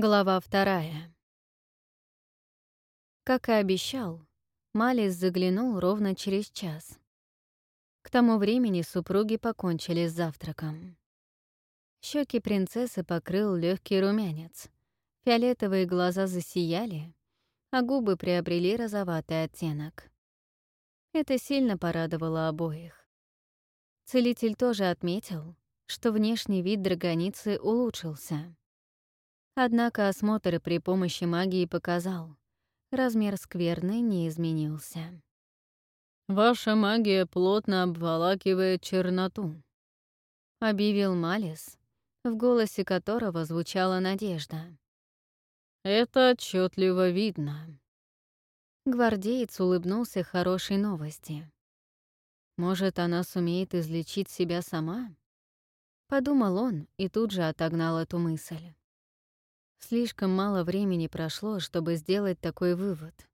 Глава вторая. Как и обещал, Малис заглянул ровно через час. К тому времени супруги покончили с завтраком. Щеки принцессы покрыл легкий румянец, фиолетовые глаза засияли, а губы приобрели розоватый оттенок. Это сильно порадовало обоих. Целитель тоже отметил, что внешний вид драгоницы улучшился. Однако осмотр при помощи магии показал, размер скверны не изменился. «Ваша магия плотно обволакивает черноту», — объявил Малис, в голосе которого звучала надежда. «Это отчетливо видно». Гвардеец улыбнулся хорошей новости. Может, она сумеет излечить себя сама? Подумал он и тут же отогнал эту мысль. Слишком мало времени прошло, чтобы сделать такой вывод.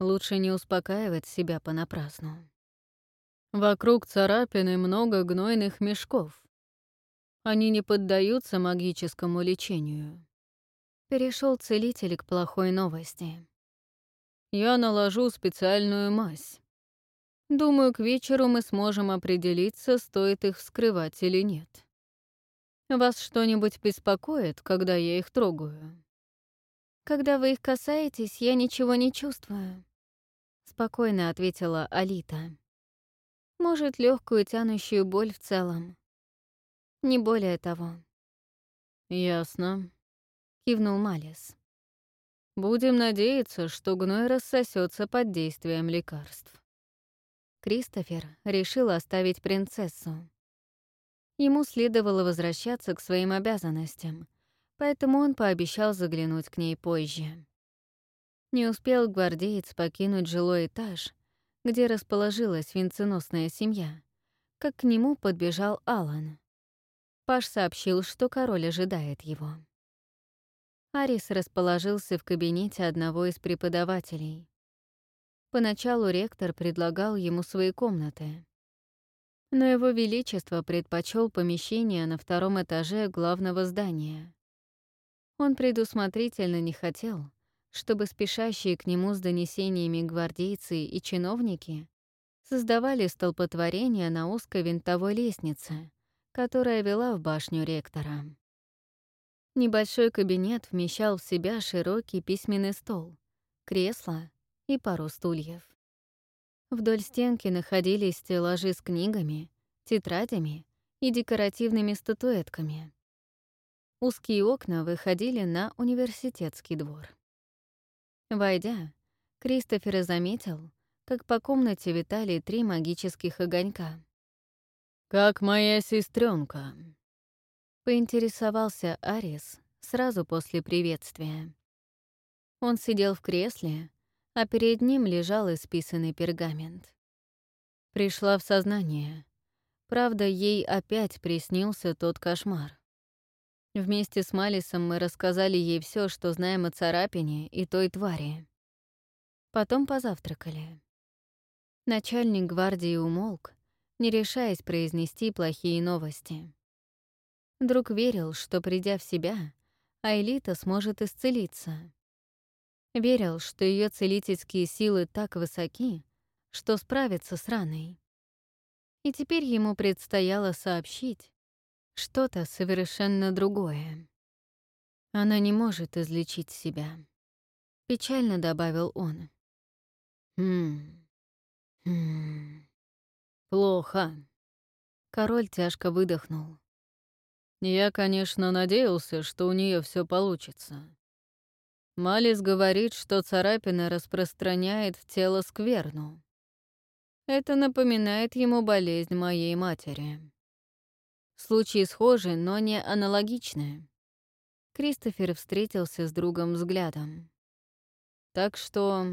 Лучше не успокаивать себя понапрасну. Вокруг царапины много гнойных мешков. Они не поддаются магическому лечению. Перешел целитель к плохой новости. Я наложу специальную мазь. Думаю, к вечеру мы сможем определиться, стоит их вскрывать или нет. Вас что-нибудь беспокоит, когда я их трогаю? Когда вы их касаетесь, я ничего не чувствую, спокойно ответила Алита. Может, легкую тянущую боль в целом. Не более того. Ясно, кивнул Малис. Будем надеяться, что гной рассосется под действием лекарств. Кристофер решил оставить принцессу. Ему следовало возвращаться к своим обязанностям, поэтому он пообещал заглянуть к ней позже. Не успел гвардеец покинуть жилой этаж, где расположилась венценосная семья, как к нему подбежал Алан. Паш сообщил, что король ожидает его. Арис расположился в кабинете одного из преподавателей. Поначалу ректор предлагал ему свои комнаты но его величество предпочел помещение на втором этаже главного здания. Он предусмотрительно не хотел, чтобы спешащие к нему с донесениями гвардейцы и чиновники создавали столпотворение на узкой винтовой лестнице, которая вела в башню ректора. Небольшой кабинет вмещал в себя широкий письменный стол, кресло и пару стульев. Вдоль стенки находились стеллажи с книгами, тетрадями и декоративными статуэтками. Узкие окна выходили на университетский двор. Войдя, Кристофер заметил, как по комнате витали три магических огонька. «Как моя сестренка, поинтересовался Арис сразу после приветствия. Он сидел в кресле, а перед ним лежал исписанный пергамент. Пришла в сознание. Правда, ей опять приснился тот кошмар. Вместе с Малисом мы рассказали ей все, что знаем о царапине и той твари. Потом позавтракали. Начальник гвардии умолк, не решаясь произнести плохие новости. Друг верил, что, придя в себя, Айлита сможет исцелиться. Верил, что ее целительские силы так высоки, что справится с раной. И теперь ему предстояло сообщить что-то совершенно другое. Она не может излечить себя. Печально добавил он. Хм. Хм. Плохо. Король тяжко выдохнул. Я, конечно, надеялся, что у нее все получится. Малис говорит, что царапина распространяет в тело скверну. Это напоминает ему болезнь моей матери. Случаи схожи, но не аналогичны. Кристофер встретился с другом взглядом. Так что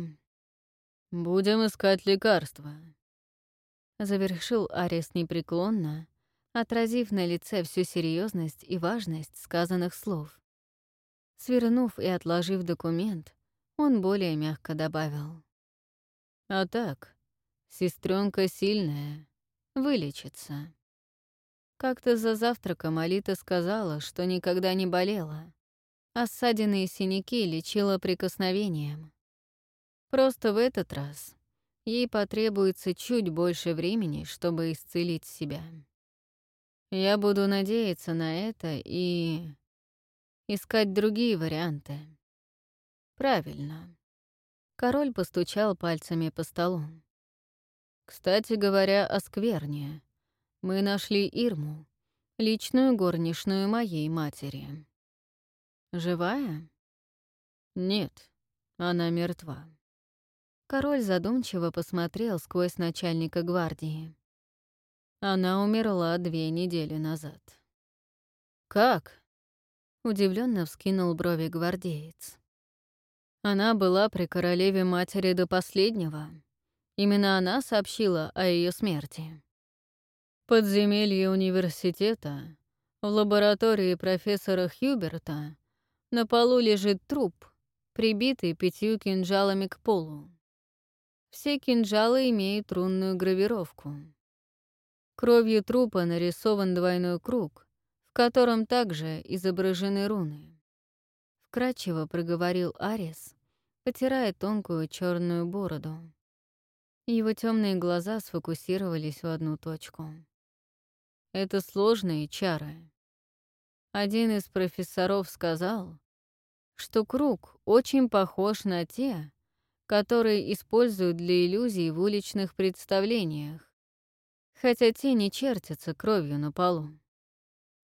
будем искать лекарства. Завершил Арис непреклонно, отразив на лице всю серьезность и важность сказанных слов. Свернув и отложив документ, он более мягко добавил. «А так, сестренка сильная, вылечится». Как-то за завтраком Алита сказала, что никогда не болела, а и синяки лечила прикосновением. Просто в этот раз ей потребуется чуть больше времени, чтобы исцелить себя. Я буду надеяться на это и искать другие варианты. Правильно. Король постучал пальцами по столу. Кстати говоря, о скверне. Мы нашли Ирму, личную горничную моей матери. Живая? Нет, она мертва. Король задумчиво посмотрел сквозь начальника гвардии. Она умерла две недели назад. «Как?» — удивленно вскинул брови гвардеец. Она была при королеве-матери до последнего. Именно она сообщила о ее смерти. Подземелье университета, в лаборатории профессора Хьюберта, на полу лежит труп, прибитый пятью кинжалами к полу. Все кинжалы имеют рунную гравировку. Кровью трупа нарисован двойной круг, в котором также изображены руны. Вкрадчиво проговорил Арис, потирая тонкую черную бороду. Его темные глаза сфокусировались в одну точку. Это сложные чары. Один из профессоров сказал, что круг очень похож на те, которые используют для иллюзий в уличных представлениях, хотя те не чертятся кровью на полу.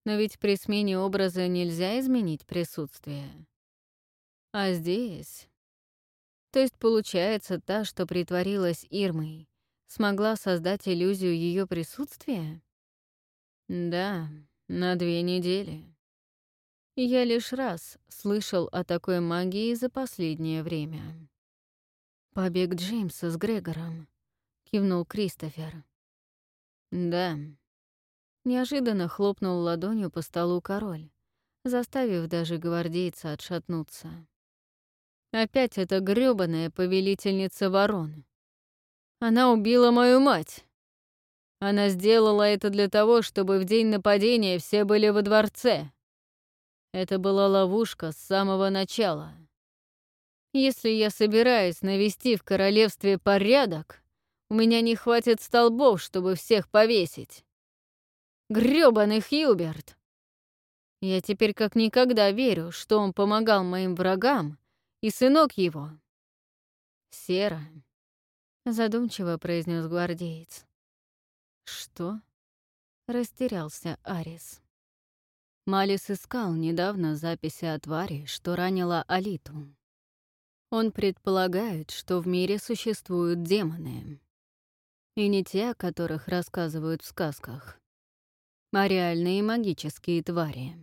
Но ведь при смене образа нельзя изменить присутствие. А здесь... То есть, получается, та, что притворилась Ирмой, смогла создать иллюзию ее присутствия? Да, на две недели. Я лишь раз слышал о такой магии за последнее время. «Побег Джеймса с Грегором», — кивнул Кристофер. «Да». Неожиданно хлопнул ладонью по столу король, заставив даже гвардейца отшатнуться. Опять эта грёбаная повелительница ворон. Она убила мою мать. Она сделала это для того, чтобы в день нападения все были во дворце. Это была ловушка с самого начала. Если я собираюсь навести в королевстве порядок, у меня не хватит столбов, чтобы всех повесить. Грёбаный Хьюберт! Я теперь как никогда верю, что он помогал моим врагам и сынок его. Сера, задумчиво произнес гвардеец. Что? Растерялся Арис. Малис искал недавно записи о твари, что ранила Алиту. Он предполагает, что в мире существуют демоны. И не те, о которых рассказывают в сказках, а реальные магические твари.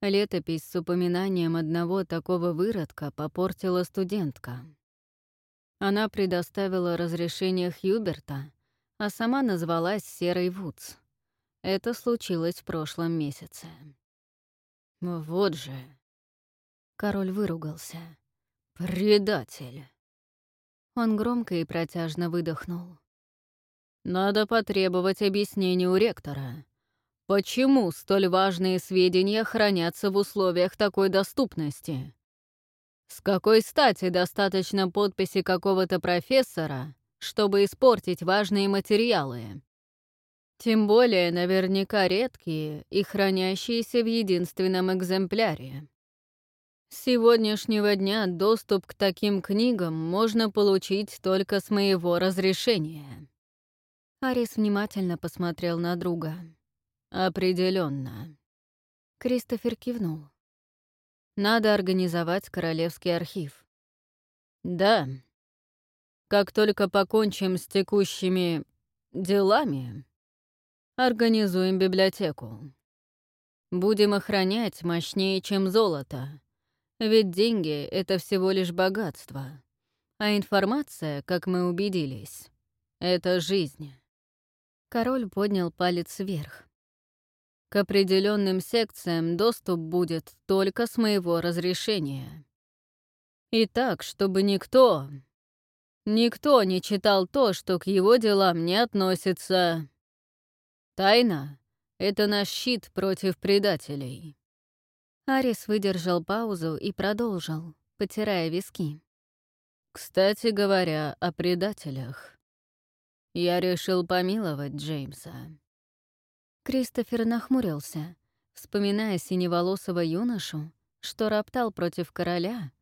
Летопись с упоминанием одного такого выродка попортила студентка. Она предоставила разрешение Хьюберта, а сама назвалась Серой Вудс. Это случилось в прошлом месяце. Вот же. Король выругался. «Предатель!» Он громко и протяжно выдохнул. «Надо потребовать объяснений у ректора. Почему столь важные сведения хранятся в условиях такой доступности? С какой стати достаточно подписи какого-то профессора, чтобы испортить важные материалы? Тем более наверняка редкие и хранящиеся в единственном экземпляре. С сегодняшнего дня доступ к таким книгам можно получить только с моего разрешения. Арис внимательно посмотрел на друга. Определенно. Кристофер кивнул. Надо организовать Королевский архив. Да. Как только покончим с текущими делами, организуем библиотеку. Будем охранять мощнее, чем золото. Ведь деньги — это всего лишь богатство. А информация, как мы убедились, — это жизнь. Король поднял палец вверх. К определенным секциям доступ будет только с моего разрешения. И так, чтобы никто, никто не читал то, что к его делам не относится. Тайна — это наш щит против предателей. Арис выдержал паузу и продолжил, потирая виски. «Кстати говоря, о предателях. Я решил помиловать Джеймса». Кристофер нахмурился, вспоминая синеволосого юношу, что роптал против короля,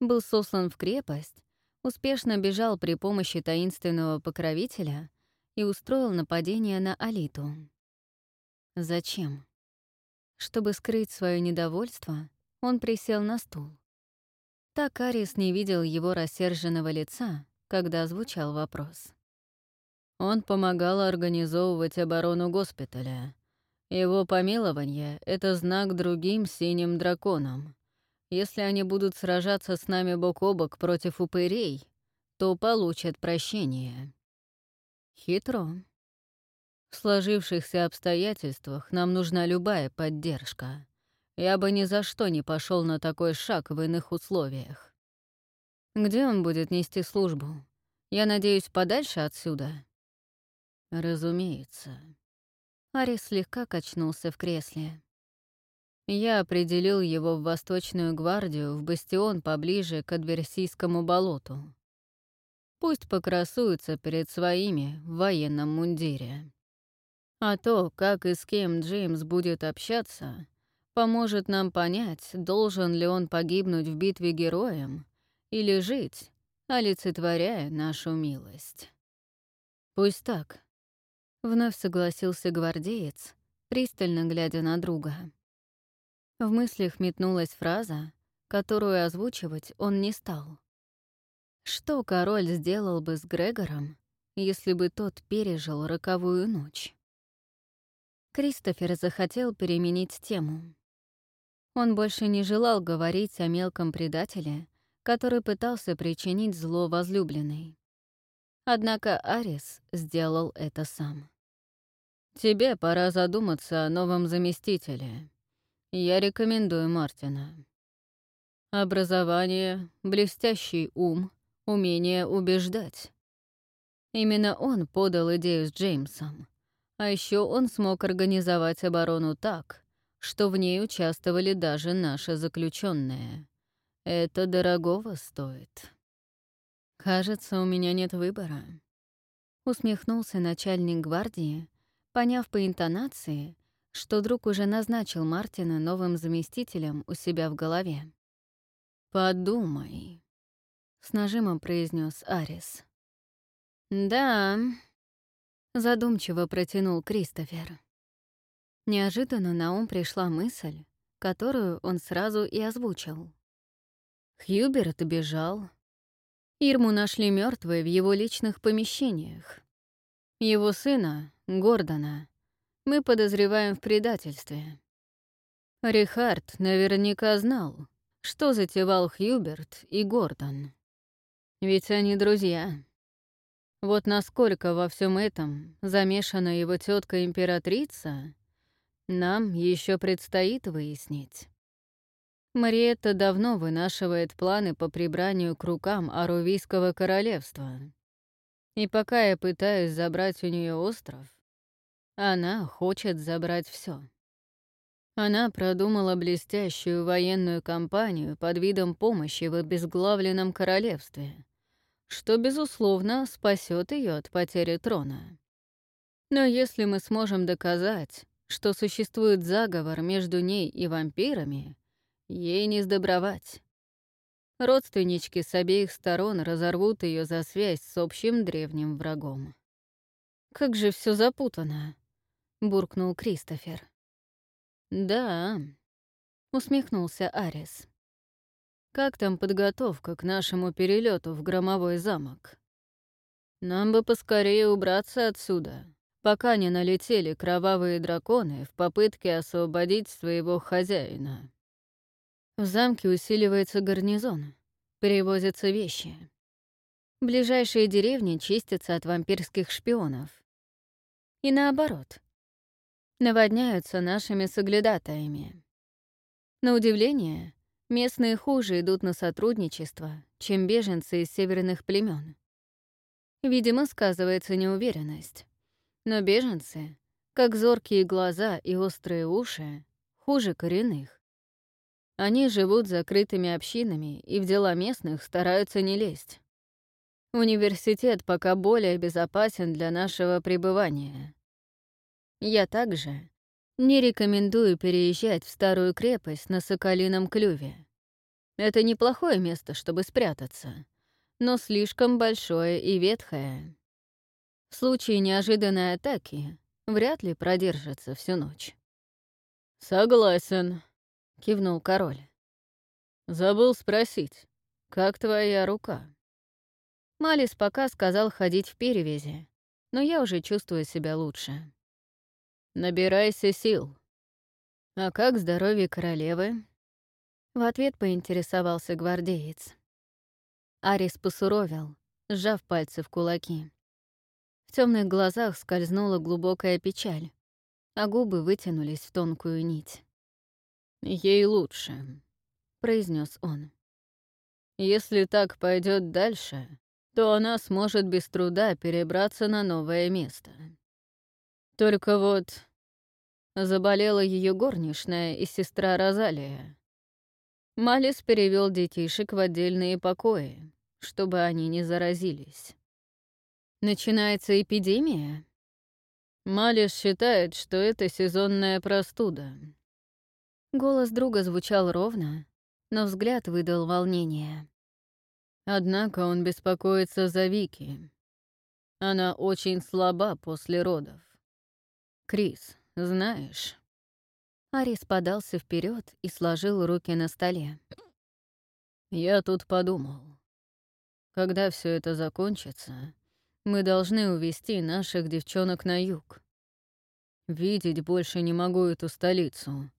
был сослан в крепость, успешно бежал при помощи таинственного покровителя и устроил нападение на Алиту. Зачем? Чтобы скрыть свое недовольство, он присел на стул. Так Арис не видел его рассерженного лица, когда звучал вопрос. Он помогал организовывать оборону госпиталя. Его помилование — это знак другим синим драконам. Если они будут сражаться с нами бок о бок против упырей, то получат прощение. Хитро. В сложившихся обстоятельствах нам нужна любая поддержка. Я бы ни за что не пошел на такой шаг в иных условиях. Где он будет нести службу? Я надеюсь, подальше отсюда? Разумеется. Арис слегка качнулся в кресле. Я определил его в Восточную гвардию, в бастион поближе к Адверсийскому болоту. Пусть покрасуется перед своими в военном мундире. А то, как и с кем Джеймс будет общаться, поможет нам понять, должен ли он погибнуть в битве героем или жить, олицетворяя нашу милость. Пусть так. Вновь согласился гвардеец, пристально глядя на друга. В мыслях метнулась фраза, которую озвучивать он не стал. Что король сделал бы с Грегором, если бы тот пережил роковую ночь? Кристофер захотел переменить тему. Он больше не желал говорить о мелком предателе, который пытался причинить зло возлюбленной. Однако Арис сделал это сам. «Тебе пора задуматься о новом заместителе. Я рекомендую Мартина. Образование, блестящий ум, умение убеждать. Именно он подал идею с Джеймсом. А еще он смог организовать оборону так, что в ней участвовали даже наши заключенные. Это дорогого стоит. Кажется, у меня нет выбора. Усмехнулся начальник гвардии, поняв по интонации, что друг уже назначил Мартина новым заместителем у себя в голове. «Подумай», — с нажимом произнес Арис. «Да», Задумчиво протянул Кристофер. Неожиданно на ум пришла мысль, которую он сразу и озвучил. Хьюберт бежал. Ирму нашли мертвой в его личных помещениях. Его сына, Гордона, мы подозреваем в предательстве. Рихард наверняка знал, что затевал Хьюберт и Гордон. Ведь они друзья. Вот насколько во всем этом замешана его тетка императрица, нам еще предстоит выяснить. Мариетта давно вынашивает планы по прибранию к рукам Арувийского королевства. И пока я пытаюсь забрать у нее остров, она хочет забрать все. Она продумала блестящую военную кампанию под видом помощи в обезглавленном королевстве — что, безусловно, спасет ее от потери трона. Но если мы сможем доказать, что существует заговор между ней и вампирами, ей не сдобровать. Родственнички с обеих сторон разорвут ее за связь с общим древним врагом. «Как же все запутано!» — буркнул Кристофер. «Да», — усмехнулся Арис. Как там подготовка к нашему перелету в громовой замок? Нам бы поскорее убраться отсюда, пока не налетели кровавые драконы в попытке освободить своего хозяина. В замке усиливается гарнизон, перевозятся вещи. Ближайшие деревни чистятся от вампирских шпионов. И наоборот. Наводняются нашими соглядатаями. На удивление, Местные хуже идут на сотрудничество, чем беженцы из северных племен. Видимо, сказывается неуверенность. Но беженцы, как зоркие глаза и острые уши, хуже коренных. Они живут закрытыми общинами и в дела местных стараются не лезть. Университет пока более безопасен для нашего пребывания. Я также не рекомендую переезжать в старую крепость на Соколином клюве. Это неплохое место, чтобы спрятаться, но слишком большое и ветхое. В случае неожиданной атаки вряд ли продержится всю ночь. «Согласен», — кивнул король. «Забыл спросить, как твоя рука?» Малис пока сказал ходить в перевязи, но я уже чувствую себя лучше. «Набирайся сил». «А как здоровье королевы?» В ответ поинтересовался гвардеец. Арис посуровил, сжав пальцы в кулаки. В темных глазах скользнула глубокая печаль, а губы вытянулись в тонкую нить. «Ей лучше», — произнес он. «Если так пойдет дальше, то она сможет без труда перебраться на новое место. Только вот заболела ее горничная и сестра Розалия. Малис перевел детишек в отдельные покои, чтобы они не заразились. Начинается эпидемия? Малис считает, что это сезонная простуда. Голос друга звучал ровно, но взгляд выдал волнение. Однако он беспокоится за Вики. Она очень слаба после родов. Крис, знаешь... Арис подался вперед и сложил руки на столе. Я тут подумал. Когда все это закончится, мы должны увезти наших девчонок на юг. Видеть больше не могу эту столицу.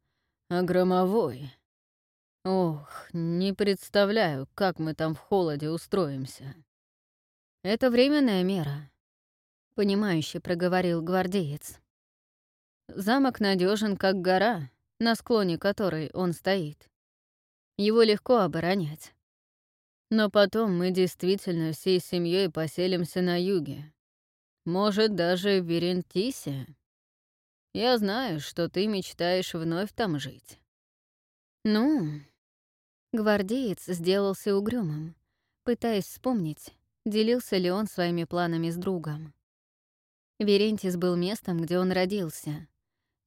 А громовой... Ох, не представляю, как мы там в холоде устроимся. Это временная мера, понимающе проговорил гвардеец. Замок надежен, как гора, на склоне которой он стоит. Его легко оборонять. Но потом мы действительно всей семьей поселимся на юге. Может, даже в Верентисе. Я знаю, что ты мечтаешь вновь там жить. Ну, гвардеец сделался угрюмым, пытаясь вспомнить, делился ли он своими планами с другом. Верентис был местом, где он родился,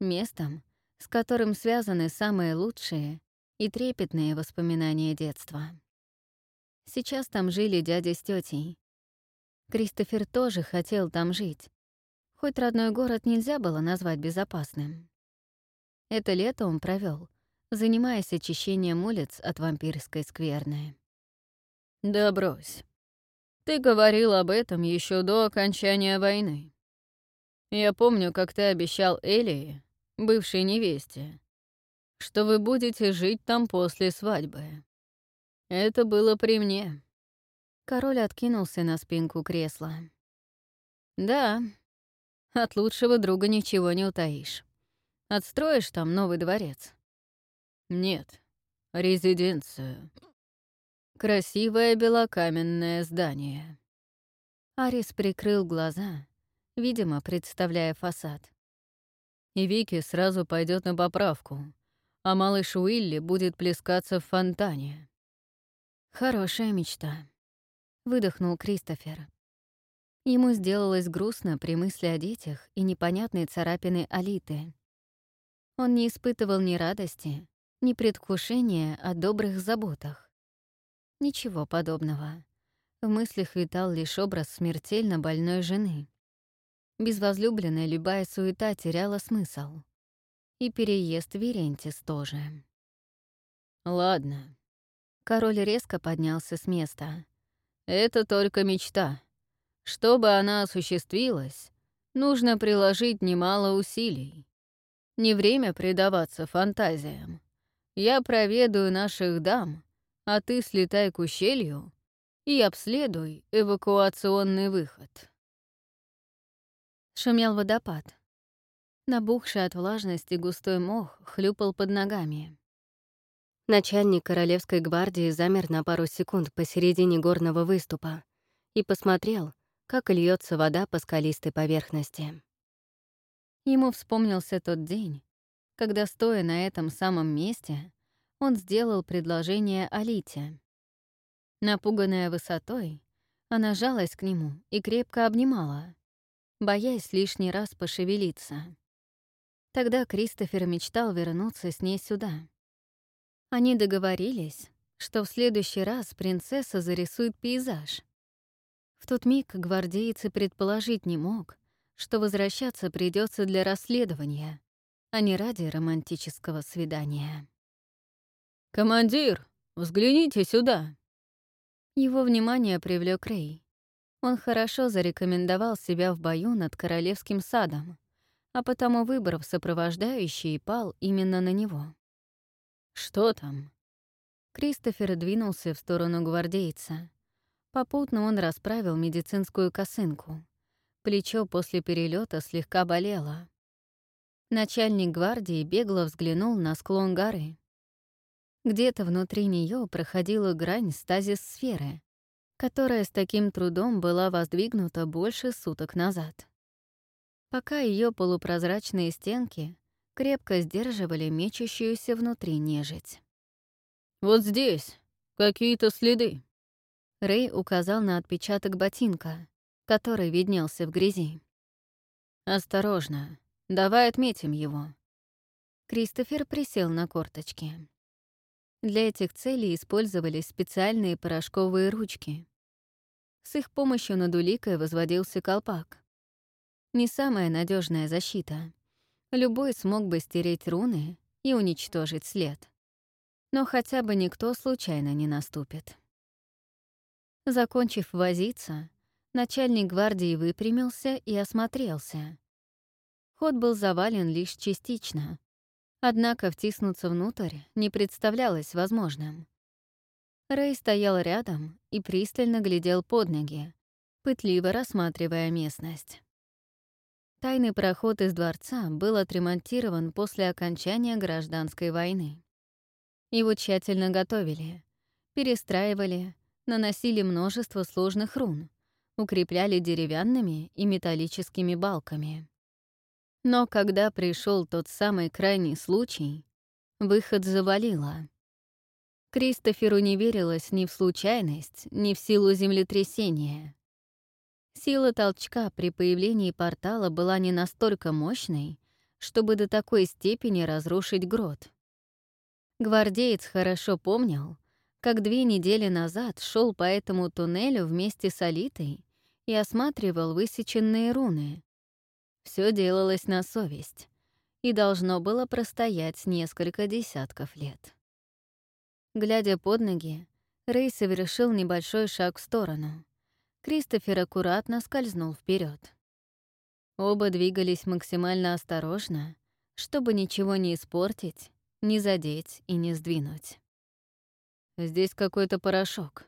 местом, с которым связаны самые лучшие и трепетные воспоминания детства. Сейчас там жили дядя с тетей. Кристофер тоже хотел там жить, хоть родной город нельзя было назвать безопасным. Это лето он провел, занимаясь очищением улиц от вампирской скверны. «Да брось. Ты говорил об этом еще до окончания войны. Я помню, как ты обещал Элии, бывшей невесте, что вы будете жить там после свадьбы. Это было при мне. Король откинулся на спинку кресла. Да, от лучшего друга ничего не утаишь. Отстроишь там новый дворец? Нет, резиденцию. Красивое белокаменное здание. Арис прикрыл глаза, видимо, представляя фасад. И Вики сразу пойдет на поправку, а малыш Уилли будет плескаться в фонтане. «Хорошая мечта», — выдохнул Кристофер. Ему сделалось грустно при мысли о детях и непонятной царапины Алиты. Он не испытывал ни радости, ни предвкушения о добрых заботах. Ничего подобного. В мыслях витал лишь образ смертельно больной жены. Без возлюбленной любая суета теряла смысл. И переезд Верентис тоже. «Ладно», Король резко поднялся с места. «Это только мечта. Чтобы она осуществилась, нужно приложить немало усилий. Не время предаваться фантазиям. Я проведаю наших дам, а ты слетай к ущелью и обследуй эвакуационный выход». Шумел водопад. Набухший от влажности густой мох хлюпал под ногами. Начальник Королевской гвардии замер на пару секунд посередине горного выступа и посмотрел, как льется вода по скалистой поверхности. Ему вспомнился тот день, когда, стоя на этом самом месте, он сделал предложение Алите. Напуганная высотой, она жалась к нему и крепко обнимала, боясь лишний раз пошевелиться. Тогда Кристофер мечтал вернуться с ней сюда. Они договорились, что в следующий раз принцесса зарисует пейзаж. В тот миг гвардейцы предположить не мог, что возвращаться придется для расследования, а не ради романтического свидания. «Командир, взгляните сюда!» Его внимание привлек Рэй. Он хорошо зарекомендовал себя в бою над Королевским садом, а потому, выбрав сопровождающий, пал именно на него. «Что там?» Кристофер двинулся в сторону гвардейца. Попутно он расправил медицинскую косынку. Плечо после перелета слегка болело. Начальник гвардии бегло взглянул на склон горы. Где-то внутри нее проходила грань стазис-сферы, которая с таким трудом была воздвигнута больше суток назад. Пока ее полупрозрачные стенки крепко сдерживали мечущуюся внутри нежить. «Вот здесь какие-то следы». Рэй указал на отпечаток ботинка, который виднелся в грязи. «Осторожно, давай отметим его». Кристофер присел на корточки. Для этих целей использовались специальные порошковые ручки. С их помощью над уликой возводился колпак. Не самая надежная защита. Любой смог бы стереть руны и уничтожить след но хотя бы никто случайно не наступит. Закончив возиться, начальник гвардии выпрямился и осмотрелся. Ход был завален лишь частично, однако втиснуться внутрь не представлялось возможным. Рэй стоял рядом и пристально глядел под ноги, пытливо рассматривая местность. Тайный проход из дворца был отремонтирован после окончания гражданской войны. Его тщательно готовили, перестраивали, наносили множество сложных рун, укрепляли деревянными и металлическими балками. Но когда пришел тот самый крайний случай, выход завалило. Кристоферу не верилось ни в случайность, ни в силу землетрясения. Сила толчка при появлении портала была не настолько мощной, чтобы до такой степени разрушить грот. Гвардеец хорошо помнил, как две недели назад шел по этому туннелю вместе с Алитой и осматривал высеченные руны. Все делалось на совесть и должно было простоять несколько десятков лет. Глядя под ноги, Рэй совершил небольшой шаг в сторону. Кристофер аккуратно скользнул вперед. Оба двигались максимально осторожно, чтобы ничего не испортить не задеть и не сдвинуть. Здесь какой-то порошок.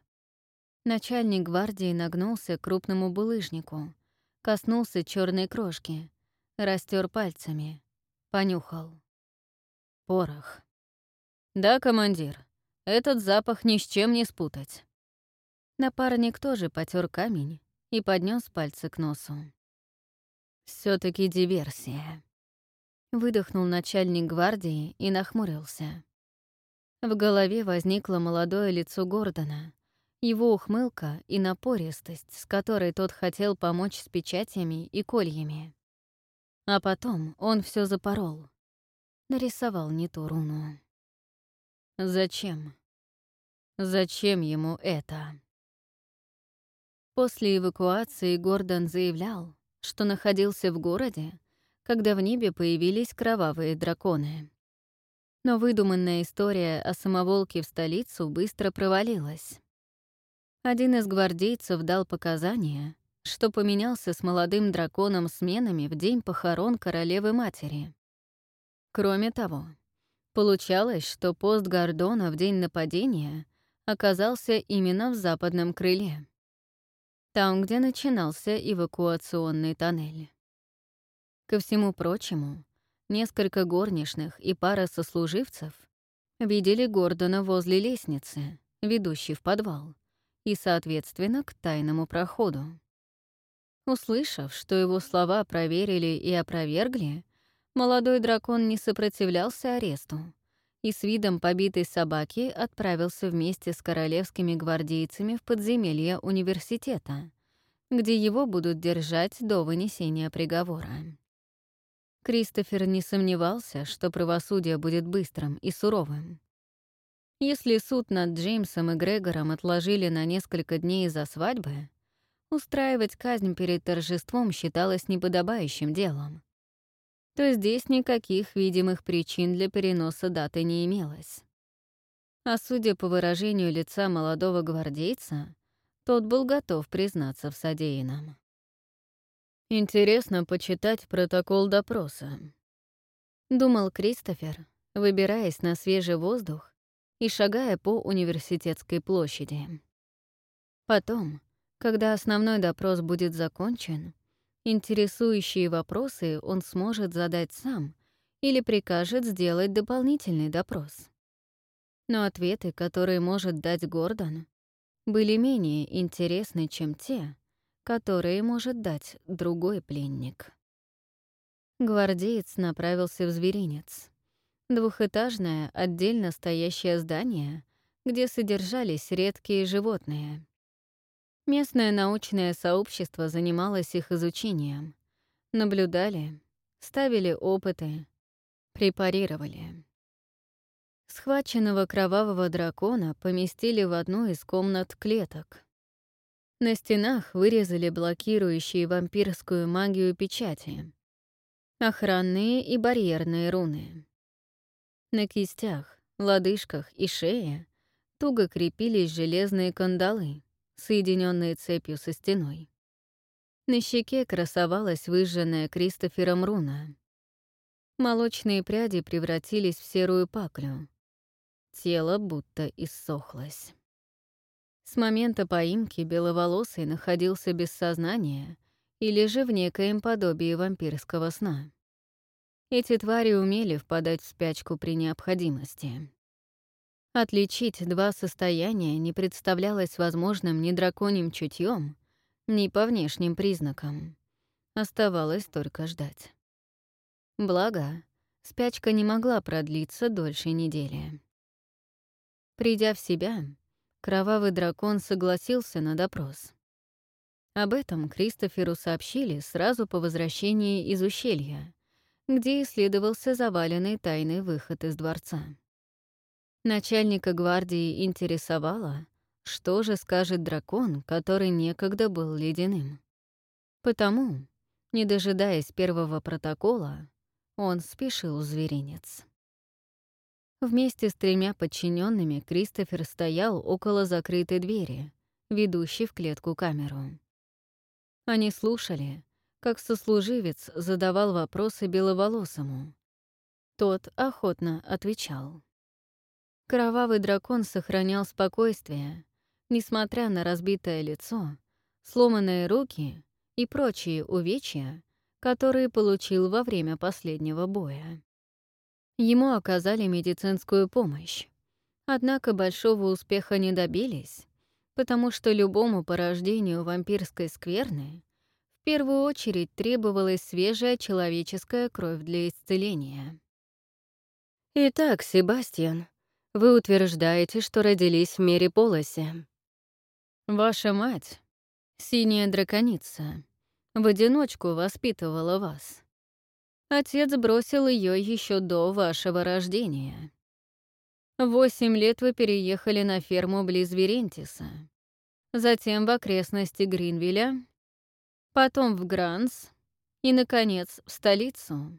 Начальник гвардии нагнулся к крупному булыжнику, коснулся черной крошки, растер пальцами, понюхал. Порох. Да, командир, этот запах ни с чем не спутать. Напарник тоже потер камень и поднес пальцы к носу. все таки диверсия. Выдохнул начальник гвардии и нахмурился. В голове возникло молодое лицо Гордона, его ухмылка и напористость, с которой тот хотел помочь с печатями и кольями. А потом он все запорол. Нарисовал не ту руну. Зачем? Зачем ему это? После эвакуации Гордон заявлял, что находился в городе, когда в небе появились кровавые драконы. Но выдуманная история о самоволке в столицу быстро провалилась. Один из гвардейцев дал показания, что поменялся с молодым драконом сменами в день похорон королевы-матери. Кроме того, получалось, что пост Гордона в день нападения оказался именно в западном крыле, там, где начинался эвакуационный тоннель. Ко всему прочему, несколько горничных и пара сослуживцев видели Гордона возле лестницы, ведущей в подвал, и, соответственно, к тайному проходу. Услышав, что его слова проверили и опровергли, молодой дракон не сопротивлялся аресту и с видом побитой собаки отправился вместе с королевскими гвардейцами в подземелье университета, где его будут держать до вынесения приговора. Кристофер не сомневался, что правосудие будет быстрым и суровым. Если суд над Джеймсом и Грегором отложили на несколько дней из-за свадьбы, устраивать казнь перед торжеством считалось неподобающим делом. То здесь никаких видимых причин для переноса даты не имелось. А судя по выражению лица молодого гвардейца, тот был готов признаться в содеянном. Интересно почитать протокол допроса. Думал Кристофер, выбираясь на свежий воздух и шагая по университетской площади. Потом, когда основной допрос будет закончен, интересующие вопросы он сможет задать сам или прикажет сделать дополнительный допрос. Но ответы, которые может дать Гордон, были менее интересны, чем те, которые может дать другой пленник. Гвардеец направился в зверинец. Двухэтажное, отдельно стоящее здание, где содержались редкие животные. Местное научное сообщество занималось их изучением. Наблюдали, ставили опыты, препарировали. Схваченного кровавого дракона поместили в одну из комнат клеток. На стенах вырезали блокирующие вампирскую магию печати, охранные и барьерные руны. На кистях, лодыжках и шее туго крепились железные кандалы, соединенные цепью со стеной. На щеке красовалась выжженная Кристофером руна. Молочные пряди превратились в серую паклю. Тело будто иссохлось. С момента поимки беловолосый находился без сознания или же в некоем подобии вампирского сна. Эти твари умели впадать в спячку при необходимости. Отличить два состояния не представлялось возможным ни драконьим чутьем, ни по внешним признакам. Оставалось только ждать. Благо, спячка не могла продлиться дольше недели. Придя в себя, Кровавый дракон согласился на допрос. Об этом Кристоферу сообщили сразу по возвращении из ущелья, где исследовался заваленный тайный выход из дворца. Начальника гвардии интересовало, что же скажет дракон, который некогда был ледяным. Потому, не дожидаясь первого протокола, он спешил в зверинец. Вместе с тремя подчиненными Кристофер стоял около закрытой двери, ведущей в клетку камеру. Они слушали, как сослуживец задавал вопросы беловолосому. Тот охотно отвечал. Кровавый дракон сохранял спокойствие, несмотря на разбитое лицо, сломанные руки и прочие увечья, которые получил во время последнего боя. Ему оказали медицинскую помощь. Однако большого успеха не добились, потому что любому порождению вампирской скверны в первую очередь требовалась свежая человеческая кровь для исцеления. Итак, Себастьян, вы утверждаете, что родились в мире полосе. Ваша мать, синяя драконица, в одиночку воспитывала вас. Отец бросил ее еще до вашего рождения. Восемь лет вы переехали на ферму близ Верентиса, затем в окрестности Гринвилля, потом в Гранс и, наконец, в столицу.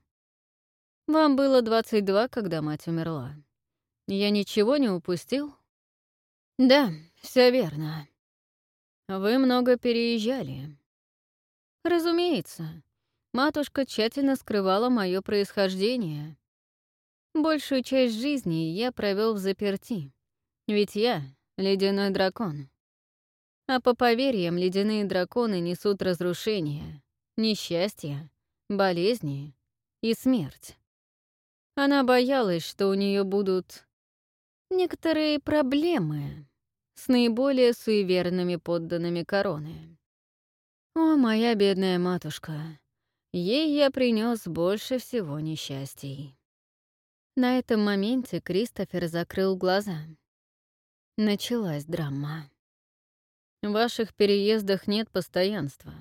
Вам было 22, когда мать умерла. Я ничего не упустил? Да, все верно. Вы много переезжали. Разумеется. Матушка тщательно скрывала мое происхождение. Большую часть жизни я провел в заперти, ведь я — ледяной дракон. А по поверьям, ледяные драконы несут разрушение, несчастье, болезни и смерть. Она боялась, что у нее будут некоторые проблемы с наиболее суеверными подданными короны. О, моя бедная матушка! Ей я принес больше всего несчастий. На этом моменте Кристофер закрыл глаза. Началась драма. В ваших переездах нет постоянства.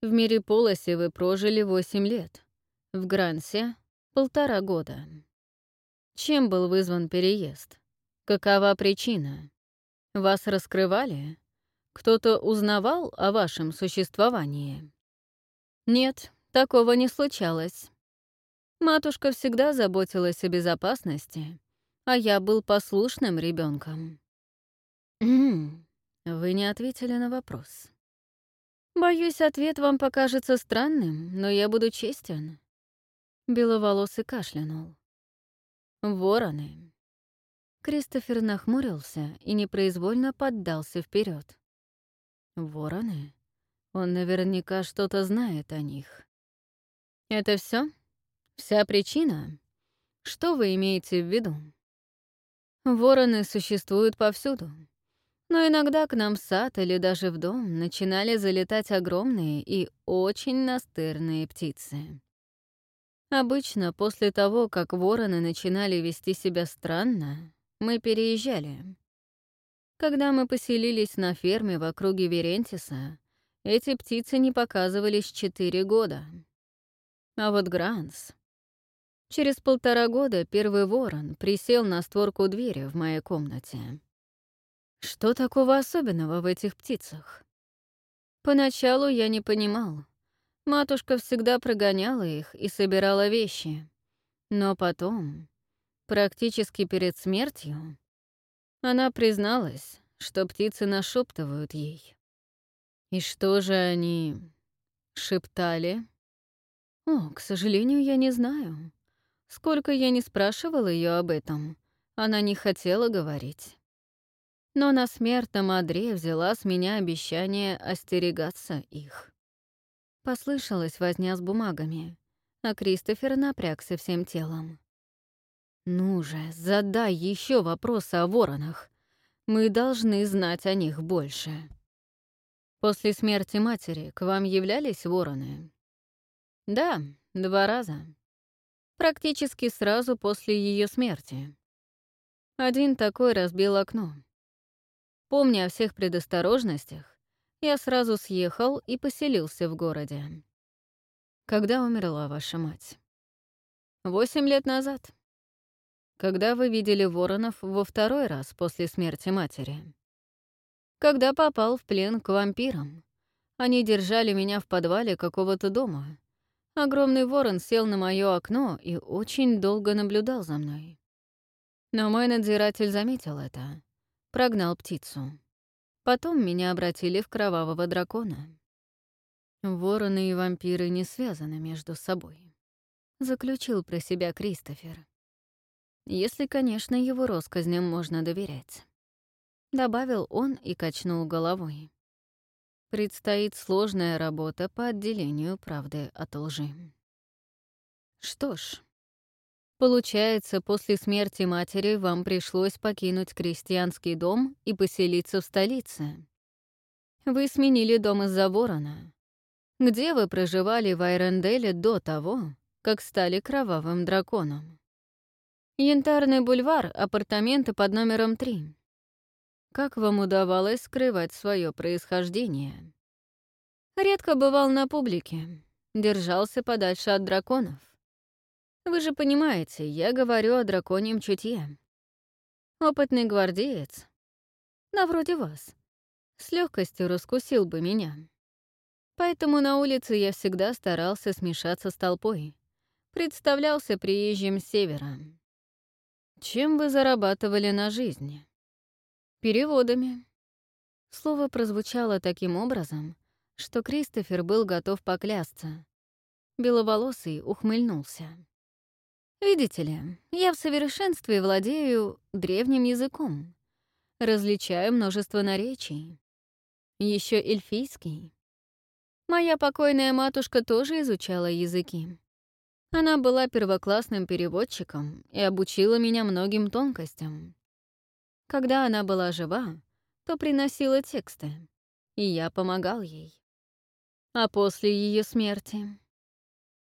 В мире Полосе вы прожили 8 лет. В Грансе — полтора года. Чем был вызван переезд? Какова причина? Вас раскрывали? Кто-то узнавал о вашем существовании? Нет, такого не случалось. Матушка всегда заботилась о безопасности, а я был послушным ребенком. Вы не ответили на вопрос. Боюсь, ответ вам покажется странным, но я буду честен. Беловолосый кашлянул. Вороны. Кристофер нахмурился и непроизвольно поддался вперед. Вороны? Он наверняка что-то знает о них. Это все? Вся причина? Что вы имеете в виду? Вороны существуют повсюду. Но иногда к нам в сад или даже в дом начинали залетать огромные и очень настырные птицы. Обычно после того, как вороны начинали вести себя странно, мы переезжали. Когда мы поселились на ферме в округе Верентиса, эти птицы не показывались четыре года. А вот Гранс... Через полтора года первый ворон присел на створку двери в моей комнате. Что такого особенного в этих птицах? Поначалу я не понимал. Матушка всегда прогоняла их и собирала вещи. Но потом, практически перед смертью, она призналась, что птицы нашептывают ей. И что же они шептали? О, к сожалению, я не знаю. Сколько я не спрашивала ее об этом, она не хотела говорить. Но на смертном одре взяла с меня обещание остерегаться их. Послышалась возня с бумагами, а Кристофер напрягся всем телом. «Ну же, задай еще вопросы о воронах. Мы должны знать о них больше». «После смерти матери к вам являлись вороны?» «Да, два раза. Практически сразу после ее смерти. Один такой разбил окно. Помня о всех предосторожностях, я сразу съехал и поселился в городе. Когда умерла ваша мать? Восемь лет назад. Когда вы видели воронов во второй раз после смерти матери? Когда попал в плен к вампирам. Они держали меня в подвале какого-то дома. Огромный ворон сел на мое окно и очень долго наблюдал за мной. Но мой надзиратель заметил это. Прогнал птицу. Потом меня обратили в кровавого дракона. Вороны и вампиры не связаны между собой. Заключил про себя Кристофер. Если, конечно, его россказням можно доверять. Добавил он и качнул головой. Предстоит сложная работа по отделению правды от лжи. Что ж, Получается, после смерти матери вам пришлось покинуть крестьянский дом и поселиться в столице. Вы сменили дом из-за ворона. Где вы проживали в Айренделе до того, как стали кровавым драконом? Янтарный бульвар, апартаменты под номером 3. Как вам удавалось скрывать свое происхождение? Редко бывал на публике, держался подальше от драконов. Вы же понимаете, я говорю о драконьем чутье. Опытный гвардеец, на вроде вас, с легкостью раскусил бы меня. Поэтому на улице я всегда старался смешаться с толпой. Представлялся приезжим с севера. Чем вы зарабатывали на жизнь? Переводами. Слово прозвучало таким образом, что Кристофер был готов поклясться. Беловолосый ухмыльнулся. Видите ли, я в совершенстве владею древним языком, различаю множество наречий. Еще эльфийский. Моя покойная матушка тоже изучала языки. Она была первоклассным переводчиком и обучила меня многим тонкостям. Когда она была жива, то приносила тексты, и я помогал ей. А после ее смерти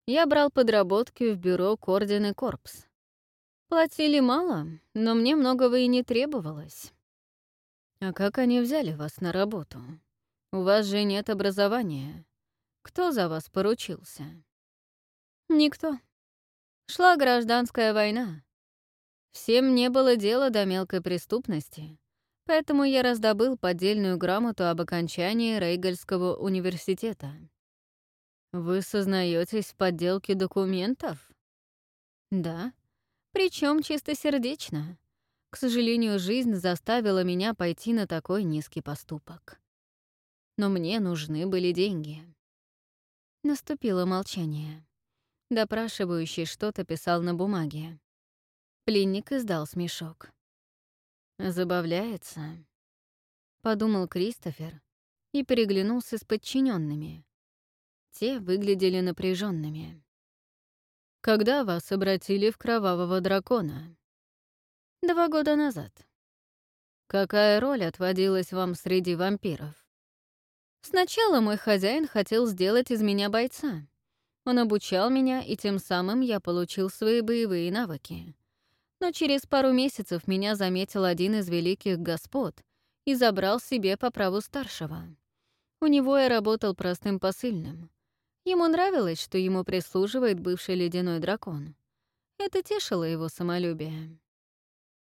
я брал подработки в бюро Кордин и Корпс. Платили мало, но мне многого и не требовалось. А как они взяли вас на работу? У вас же нет образования. Кто за вас поручился? Никто. Шла гражданская война. Всем не было дела до мелкой преступности, поэтому я раздобыл поддельную грамоту об окончании Рейгельского университета. Вы сознаетесь в подделке документов? Да, причем чистосердечно. К сожалению, жизнь заставила меня пойти на такой низкий поступок. Но мне нужны были деньги. Наступило молчание. Допрашивающий что-то писал на бумаге. Пленник издал смешок. «Забавляется», — подумал Кристофер и переглянулся с подчиненными. Те выглядели напряженными. «Когда вас обратили в кровавого дракона?» «Два года назад». «Какая роль отводилась вам среди вампиров?» «Сначала мой хозяин хотел сделать из меня бойца. Он обучал меня, и тем самым я получил свои боевые навыки но через пару месяцев меня заметил один из великих господ и забрал себе по праву старшего. У него я работал простым посыльным. Ему нравилось, что ему прислуживает бывший ледяной дракон. Это тешило его самолюбие.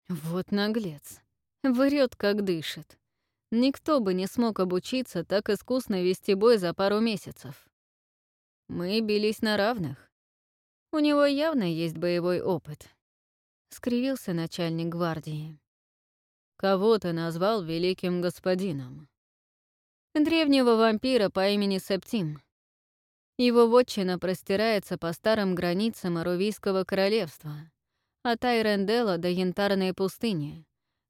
Вот наглец. Врет, как дышит. Никто бы не смог обучиться так искусно вести бой за пару месяцев. Мы бились на равных. У него явно есть боевой опыт скривился начальник гвардии. «Кого ты назвал великим господином?» «Древнего вампира по имени Септим. Его вотчина простирается по старым границам Арувийского королевства, от Айренделла до Янтарной пустыни,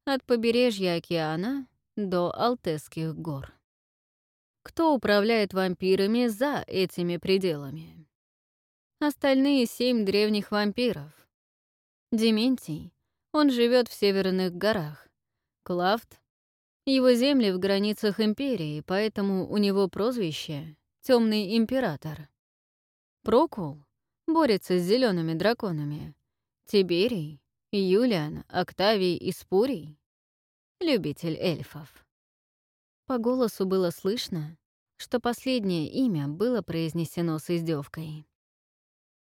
от побережья океана до Алтесских гор. Кто управляет вампирами за этими пределами? Остальные семь древних вампиров, Дементий. Он живет в северных горах. Клафт. Его земли в границах Империи, поэтому у него прозвище Темный Император. Прокул борется с зелеными драконами. Тиберий, Юлиан, Октавий и Спурий — любитель эльфов. По голосу было слышно, что последнее имя было произнесено с издевкой.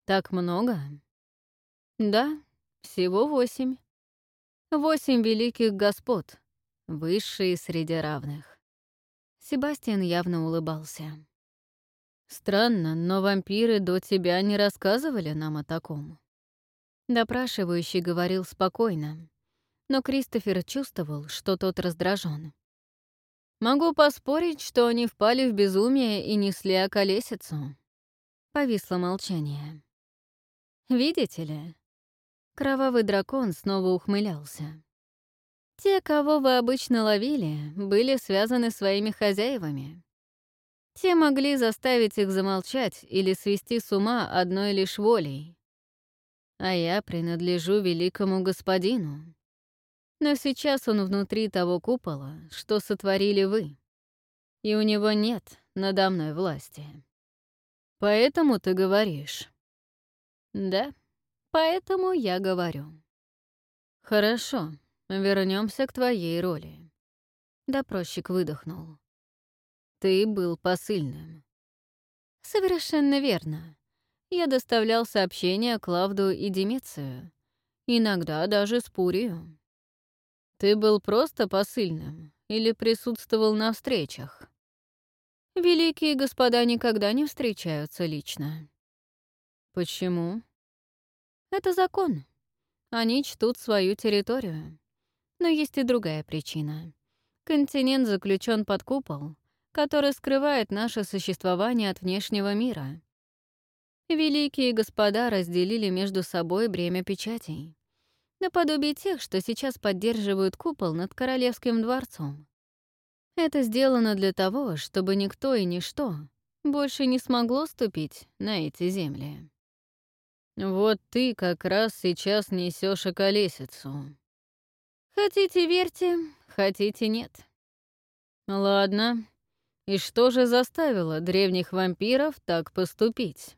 «Так много?» «Да, всего восемь. Восемь великих господ, высшие среди равных. Себастьян явно улыбался. Странно, но вампиры до тебя не рассказывали нам о таком. Допрашивающий говорил спокойно, но Кристофер чувствовал, что тот раздражен. «Могу поспорить, что они впали в безумие и несли околесицу». Повисло молчание. «Видите ли, Кровавый дракон снова ухмылялся. Те, кого вы обычно ловили, были связаны своими хозяевами. Те могли заставить их замолчать или свести с ума одной лишь волей. А я принадлежу великому господину. Но сейчас он внутри того купола, что сотворили вы. И у него нет надо мной власти. Поэтому ты говоришь. Да. Поэтому я говорю. Хорошо, вернемся к твоей роли. Допросчик выдохнул. Ты был посыльным. Совершенно верно. Я доставлял сообщения Клавду и Демецию. Иногда даже с Пурию. Ты был просто посыльным или присутствовал на встречах? Великие господа никогда не встречаются лично. Почему? Это закон. Они чтут свою территорию. Но есть и другая причина. Континент заключен под купол, который скрывает наше существование от внешнего мира. Великие господа разделили между собой бремя печатей. Наподобие тех, что сейчас поддерживают купол над Королевским дворцом. Это сделано для того, чтобы никто и ничто больше не смогло ступить на эти земли. Вот ты как раз сейчас несешь околесицу. Хотите верьте, хотите нет. Ладно. И что же заставило древних вампиров так поступить?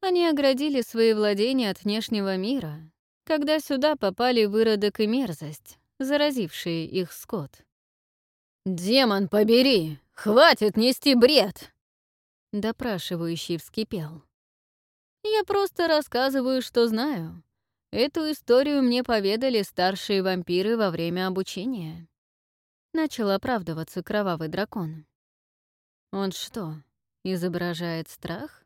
Они оградили свои владения от внешнего мира, когда сюда попали выродок и мерзость, заразившие их скот. «Демон побери! Хватит нести бред!» Допрашивающий вскипел. «Я просто рассказываю, что знаю. Эту историю мне поведали старшие вампиры во время обучения». Начал оправдываться кровавый дракон. «Он что, изображает страх?»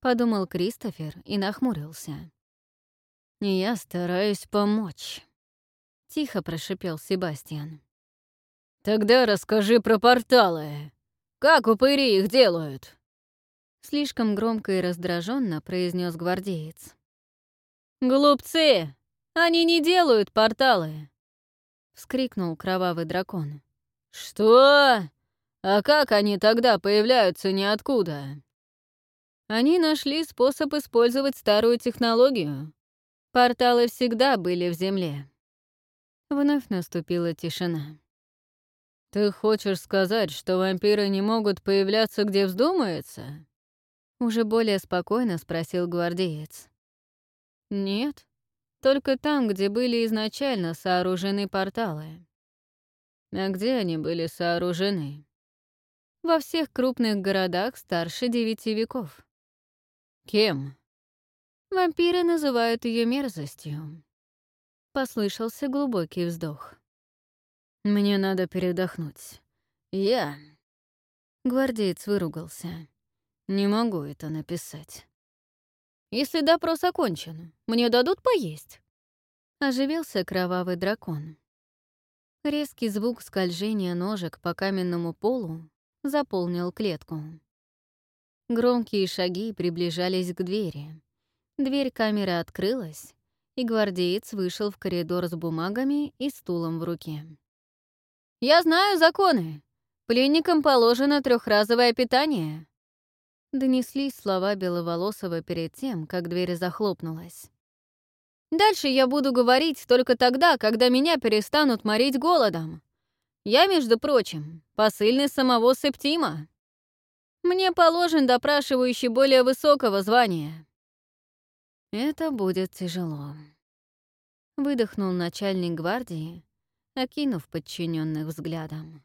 Подумал Кристофер и нахмурился. «Я стараюсь помочь», — тихо прошипел Себастьян. «Тогда расскажи про порталы. Как упыри их делают?» Слишком громко и раздраженно произнес гвардеец. «Глупцы! Они не делают порталы!» — вскрикнул кровавый дракон. «Что? А как они тогда появляются ниоткуда?» Они нашли способ использовать старую технологию. Порталы всегда были в земле. Вновь наступила тишина. «Ты хочешь сказать, что вампиры не могут появляться, где вздумается?» Уже более спокойно спросил гвардеец. «Нет, только там, где были изначально сооружены порталы». «А где они были сооружены?» «Во всех крупных городах старше девяти веков». Кем? Вампиры называют ее мерзостью. Послышался глубокий вздох. Мне надо передохнуть. Я... Гвардеец выругался. Не могу это написать. Если допрос окончен, мне дадут поесть. Оживился кровавый дракон. Резкий звук скольжения ножек по каменному полу заполнил клетку. Громкие шаги приближались к двери. Дверь камеры открылась, и гвардеец вышел в коридор с бумагами и стулом в руке. «Я знаю законы. Пленникам положено трехразовое питание». Донеслись слова Беловолосова перед тем, как дверь захлопнулась. «Дальше я буду говорить только тогда, когда меня перестанут морить голодом. Я, между прочим, посыльный самого Септима». Мне положен допрашивающий более высокого звания». «Это будет тяжело», — выдохнул начальник гвардии, окинув подчиненных взглядом.